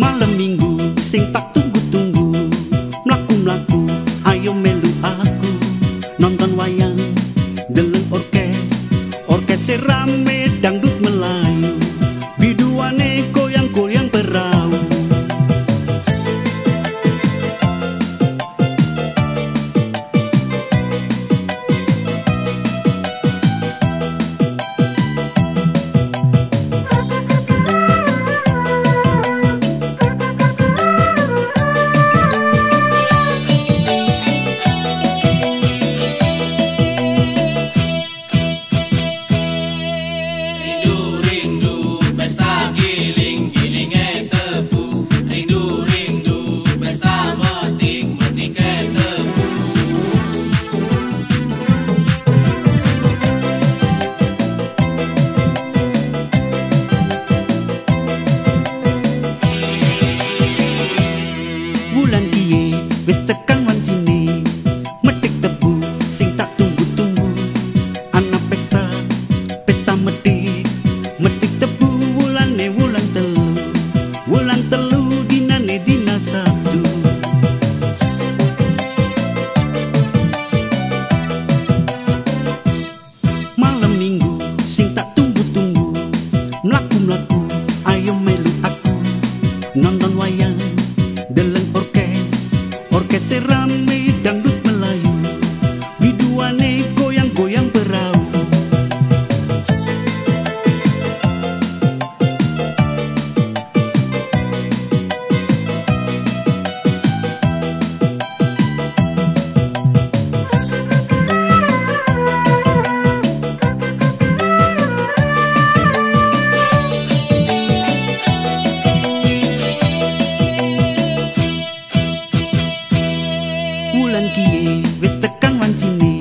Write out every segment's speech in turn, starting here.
malam minggu sing tak tunggu-tunggu. Melaku melaku, ayo melu aku. Nonton wayang deleng orkes. Orkes rame. que cerrame Wulan kiye wis tekan wancine.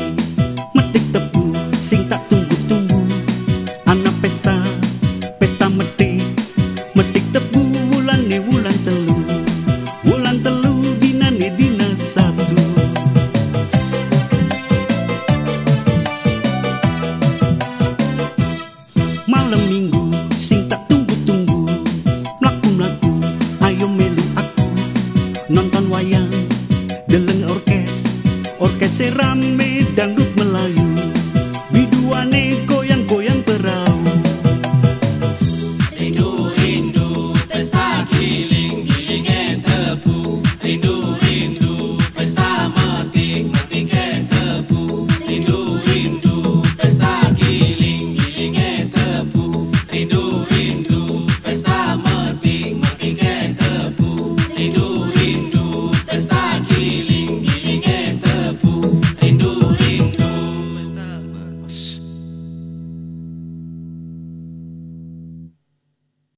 Orkes rame dangdut Melayu Biduane